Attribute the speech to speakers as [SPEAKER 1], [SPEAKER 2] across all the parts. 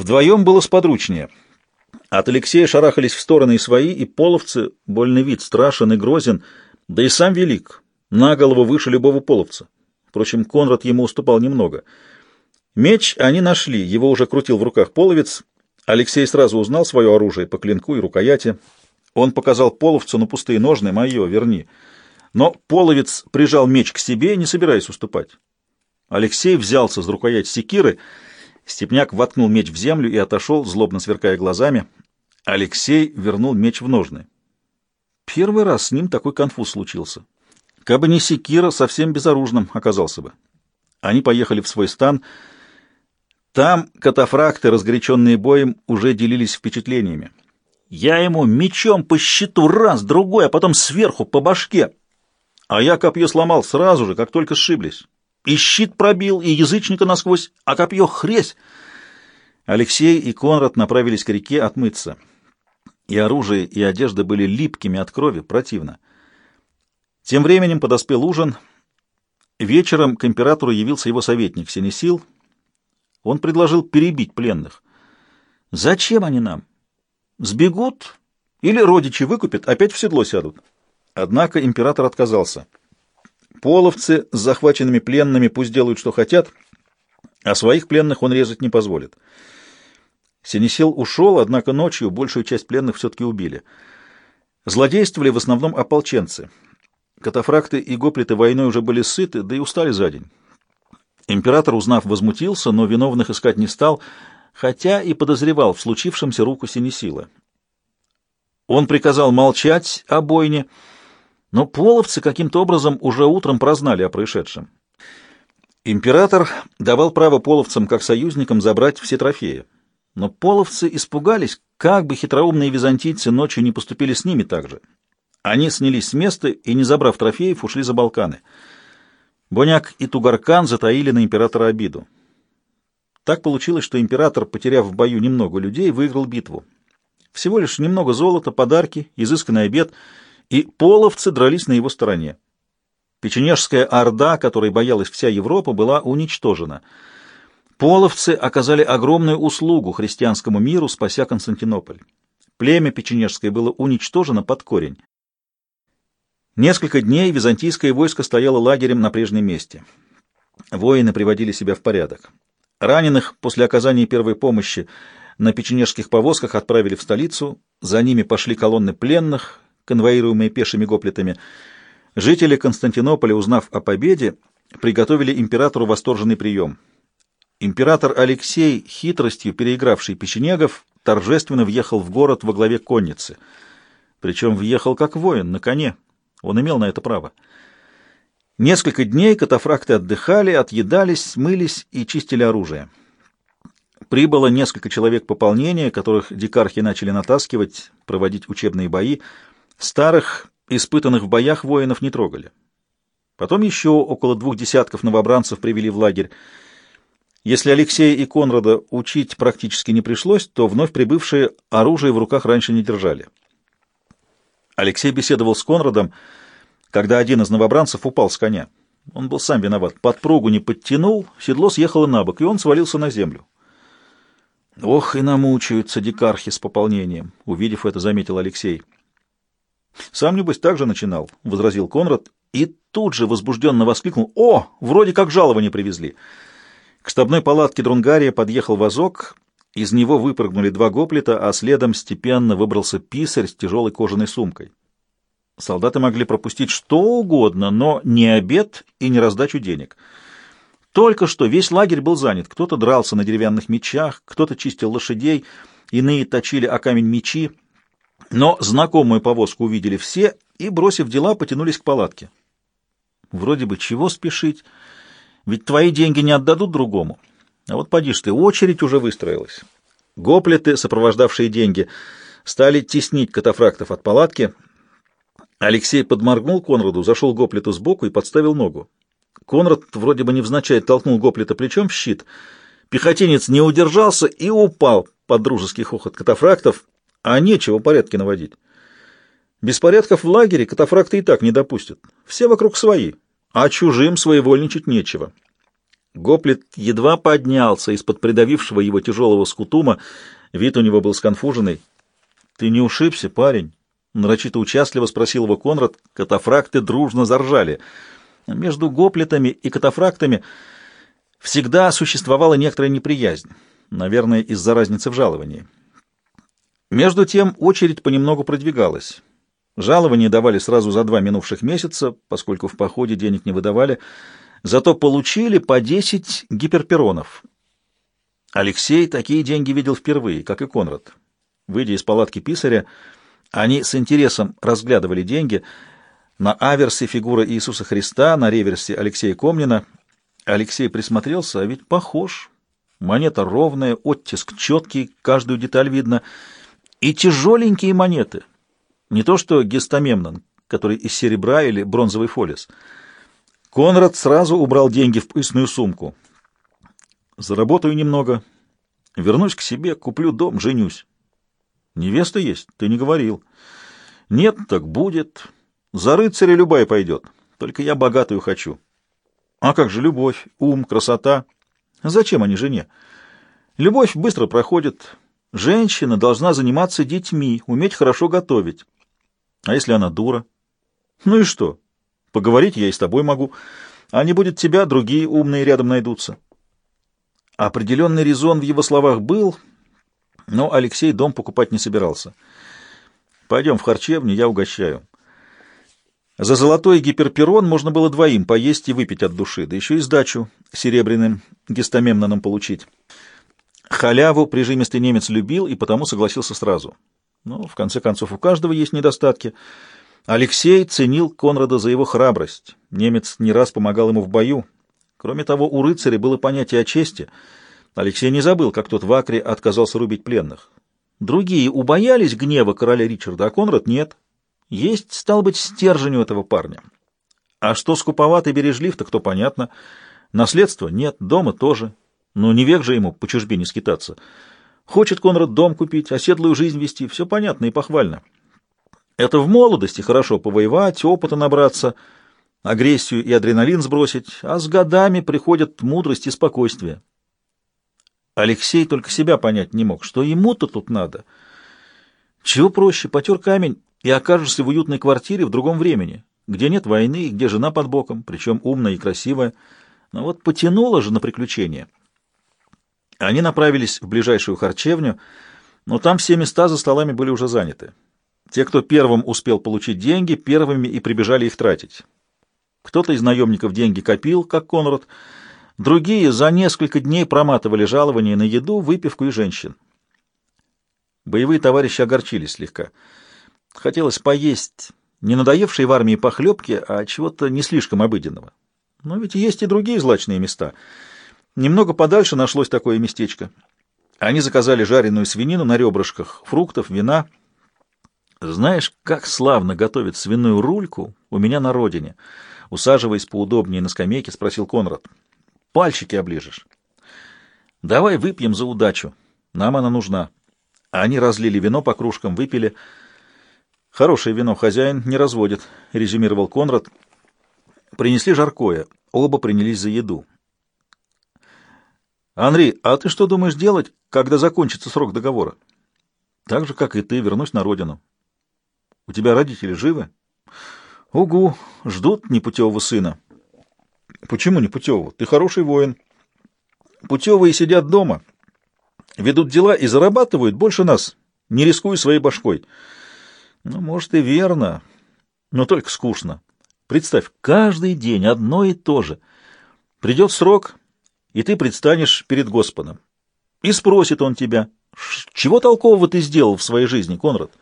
[SPEAKER 1] Вдвоем было сподручнее. От Алексея шарахались в стороны и свои, и половцы, больный вид, страшен и грозен, да и сам велик, на голову выше любого половца. Впрочем, Конрад ему уступал немного. Меч они нашли, его уже крутил в руках половец. Алексей сразу узнал свое оружие по клинку и рукояти. Он показал половцу на пустые ножны, мое, верни. Но половец прижал меч к себе, не собираясь уступать. Алексей взялся за рукоять секиры, Степняк воткнул меч в землю и отошел, злобно сверкая глазами. Алексей вернул меч в ножны. Первый раз с ним такой конфуз случился. Кабы не секира, совсем безоружным оказался бы. Они поехали в свой стан. Там катафракты, разгоряченные боем, уже делились впечатлениями. Я ему мечом по щиту раз, другой, а потом сверху по башке. А я копье сломал сразу же, как только сшиблись. И щит пробил, и язычника насквозь, а копье хресь. Алексей и Конрад направились к реке отмыться. И оружие, и одежда были липкими от крови, противно. Тем временем подоспел ужин. Вечером к императору явился его советник Синесил. Он предложил перебить пленных. «Зачем они нам? Сбегут или родичи выкупят, опять в седло сядут?» Однако император отказался. Половцы с захваченными пленными пусть делают, что хотят, а своих пленных он резать не позволит. Синесил ушел, однако ночью большую часть пленных все-таки убили. Злодействовали в основном ополченцы. Катафракты и гоплиты войной уже были сыты, да и устали за день. Император, узнав, возмутился, но виновных искать не стал, хотя и подозревал в случившемся руку Синесила. Он приказал молчать о бойне, но половцы каким-то образом уже утром прознали о происшедшем. Император давал право половцам как союзникам забрать все трофеи. Но половцы испугались, как бы хитроумные византийцы ночью не поступили с ними так же. Они снялись с места и, не забрав трофеев, ушли за Балканы. Боняк и Тугаркан затаили на императора обиду. Так получилось, что император, потеряв в бою немного людей, выиграл битву. Всего лишь немного золота, подарки, изысканный обед — и половцы дрались на его стороне. Печенежская орда, которой боялась вся Европа, была уничтожена. Половцы оказали огромную услугу христианскому миру, спася Константинополь. Племя печенежское было уничтожено под корень. Несколько дней византийское войско стояло лагерем на прежнем месте. Воины приводили себя в порядок. Раненых после оказания первой помощи на печенежских повозках отправили в столицу, за ними пошли колонны пленных, конвоируемые пешими гоплитами. Жители Константинополя, узнав о победе, приготовили императору восторженный прием. Император Алексей, хитростью переигравший печенегов, торжественно въехал в город во главе конницы. Причем въехал как воин, на коне. Он имел на это право. Несколько дней катафракты отдыхали, отъедались, мылись и чистили оружие. Прибыло несколько человек пополнения, которых дикархи начали натаскивать, проводить учебные бои — Старых, испытанных в боях воинов не трогали. Потом еще около двух десятков новобранцев привели в лагерь. Если Алексея и Конрада учить практически не пришлось, то вновь прибывшие оружие в руках раньше не держали. Алексей беседовал с Конрадом, когда один из новобранцев упал с коня. Он был сам виноват. Подпругу не подтянул, седло съехало на бок, и он свалился на землю. «Ох, и намучаются дикархи с пополнением», — увидев это, заметил Алексей. «Сам, небось, так же начинал», — возразил Конрад, и тут же возбужденно воскликнул. «О, вроде как жалование привезли». К штабной палатке Друнгария подъехал вазок, из него выпрыгнули два гоплита, а следом степенно выбрался писарь с тяжелой кожаной сумкой. Солдаты могли пропустить что угодно, но не обед и не раздачу денег. Только что весь лагерь был занят. Кто-то дрался на деревянных мечах, кто-то чистил лошадей, иные точили о камень мечи, но знакомую повозку увидели все и, бросив дела, потянулись к палатке. Вроде бы чего спешить, ведь твои деньги не отдадут другому. А вот поди ты, очередь уже выстроилась. Гоплеты, сопровождавшие деньги, стали теснить катафрактов от палатки. Алексей подморгнул Конраду, зашел Гоплету сбоку и подставил ногу. Конрад вроде бы невзначай толкнул Гоплета плечом в щит. Пехотинец не удержался и упал под дружеский хохот катафрактов, а нечего порядки наводить. Беспорядков в лагере катафракты и так не допустят. Все вокруг свои, а чужим своевольничать нечего. Гоплет едва поднялся из-под придавившего его тяжелого скутума. Вид у него был сконфуженный. — Ты не ушибся, парень? — нарочито участливо спросил его Конрад. Катафракты дружно заржали. Между гоплетами и катафрактами всегда существовала некоторая неприязнь, наверное, из-за разницы в жаловании. Между тем очередь понемногу продвигалась. Жалование давали сразу за два минувших месяца, поскольку в походе денег не выдавали, зато получили по 10 гиперперонов. Алексей такие деньги видел впервые, как и Конрад. Выйдя из палатки писаря, они с интересом разглядывали деньги. На аверсе фигура Иисуса Христа, на реверсе Алексея Комнина. Алексей присмотрелся, а ведь похож. Монета ровная, оттиск четкий, каждую деталь видно. И тяжеленькие монеты. Не то что гестамемнон, который из серебра или бронзовый фолис. Конрад сразу убрал деньги в поясную сумку. Заработаю немного. Вернусь к себе, куплю дом, женюсь. Невеста есть, ты не говорил. Нет, так будет. За рыцаря любая пойдет. Только я богатую хочу. А как же любовь, ум, красота? Зачем они жене? Любовь быстро проходит. Женщина должна заниматься детьми, уметь хорошо готовить. А если она дура? Ну и что? Поговорить я и с тобой могу. А не будет тебя, другие умные рядом найдутся. Определенный резон в его словах был, но Алексей дом покупать не собирался. Пойдем в харчевню, я угощаю. За золотой гиперперон можно было двоим поесть и выпить от души, да еще и сдачу серебряным гистомемноном получить. Халяву прижимистый немец любил и потому согласился сразу. Но, в конце концов, у каждого есть недостатки. Алексей ценил Конрада за его храбрость. Немец не раз помогал ему в бою. Кроме того, у рыцаря было понятие о чести — Алексей не забыл, как тот в Акре отказался рубить пленных. Другие убоялись гнева короля Ричарда, а Конрад нет. Есть, стал быть, стержень у этого парня. А что скуповат и бережлив, то кто понятно. Наследства нет, дома тоже. Но не век же ему по чужбине скитаться. Хочет Конрад дом купить, оседлую жизнь вести, все понятно и похвально. Это в молодости хорошо повоевать, опыта набраться, агрессию и адреналин сбросить, а с годами приходят мудрость и спокойствие. Алексей только себя понять не мог, что ему-то тут надо. Чего проще, потер камень и окажешься в уютной квартире в другом времени, где нет войны, где жена под боком, причем умная и красивая. Но вот потянуло же на приключения. Они направились в ближайшую харчевню, но там все места за столами были уже заняты. Те, кто первым успел получить деньги, первыми и прибежали их тратить. Кто-то из наемников деньги копил, как Конрад, Другие за несколько дней проматывали жалования на еду, выпивку и женщин. Боевые товарищи огорчились слегка. Хотелось поесть не надоевшие в армии похлебки, а чего-то не слишком обыденного. Но ведь есть и другие злачные места. Немного подальше нашлось такое местечко. Они заказали жареную свинину на ребрышках, фруктов, вина. Знаешь, как славно готовят свиную рульку у меня на родине? Усаживаясь поудобнее на скамейке, спросил Конрад. Пальчики оближешь. Давай выпьем за удачу. Нам она нужна. Они разлили вино по кружкам, выпили. Хорошее вино хозяин не разводит, резюмировал Конрад. Принесли жаркое. Оба принялись за еду. Андрей, а ты что думаешь делать, когда закончится срок договора? Так же, как и ты, вернусь на родину. У тебя родители живы? Угу, ждут непутевого сына. Почему не путевого? Ты хороший воин. Путевые сидят дома, ведут дела и зарабатывают больше нас, не рискуя своей башкой. Ну, может, и верно, но только скучно. Представь, каждый день одно и то же. Придет срок, и ты предстанешь перед Господом. И спросит он тебя, чего толкового ты сделал в своей жизни, Конрад?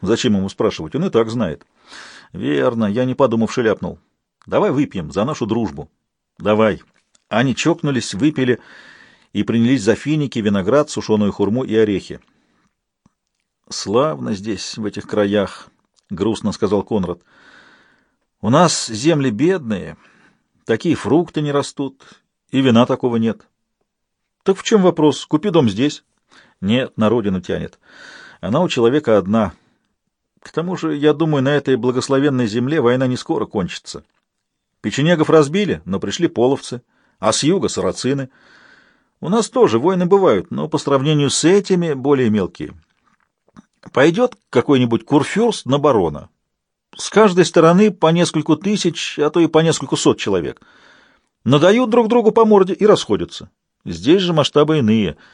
[SPEAKER 1] Зачем ему спрашивать? Он и так знает. Верно, я не подумавши ляпнул. Давай выпьем за нашу дружбу. Давай. Они чокнулись, выпили и принялись за финики, виноград, сушеную хурму и орехи. Славно здесь, в этих краях, грустно сказал Конрад. У нас земли бедные, такие фрукты не растут, и вина такого нет. Так в чем вопрос? Купи дом здесь. Нет, на родину тянет. Она у человека одна. К тому же, я думаю, на этой благословенной земле война не скоро кончится. Печенегов разбили, но пришли половцы, а с юга — сарацины. У нас тоже войны бывают, но по сравнению с этими более мелкие. Пойдет какой-нибудь курфюрст на барона. С каждой стороны по нескольку тысяч, а то и по нескольку сот человек — надают друг другу по морде и расходятся. Здесь же масштабы иные —